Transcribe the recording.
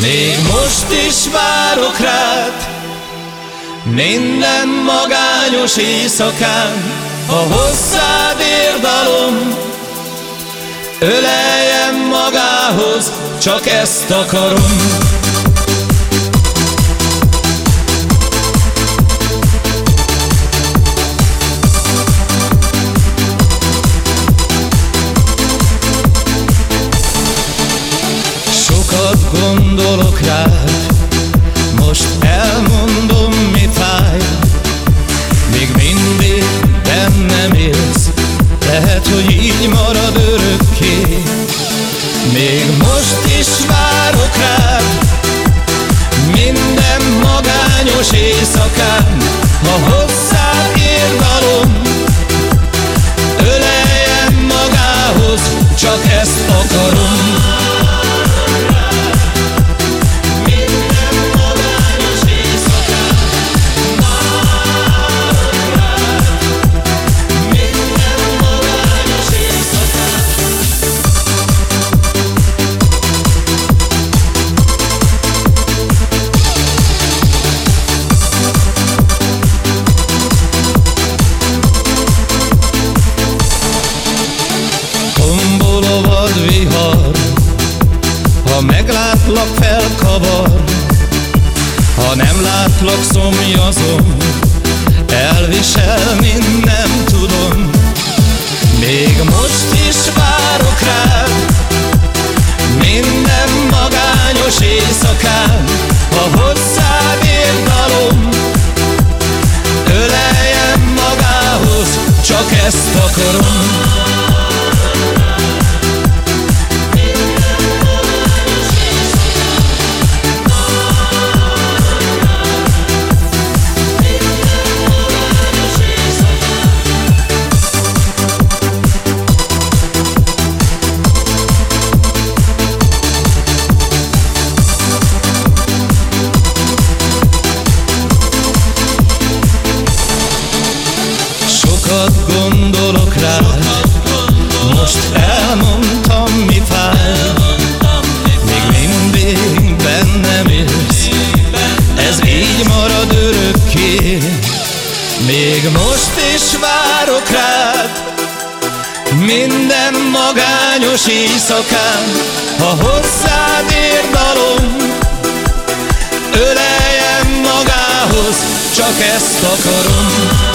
Még most is várok rád Minden magányos éjszakán. A hosszád érdalom Öleljem magához, csak ezt akarom gondolok rád. Most elmondom mi fáj. Még mindig bennem élsz. Lehet, hogy így marad örökké. Még most is várok rád. Minden magányos éjszakán Ha hozzád érdalom Öleljen magához Csak ezt akarom meglátlak felkavar. Ha nem látlak szomjazom. Elvisel, mint Még most is várok rád. Minden magányos éjszakán Ha hozzád érdalom Öleljem magához Csak ezt akarom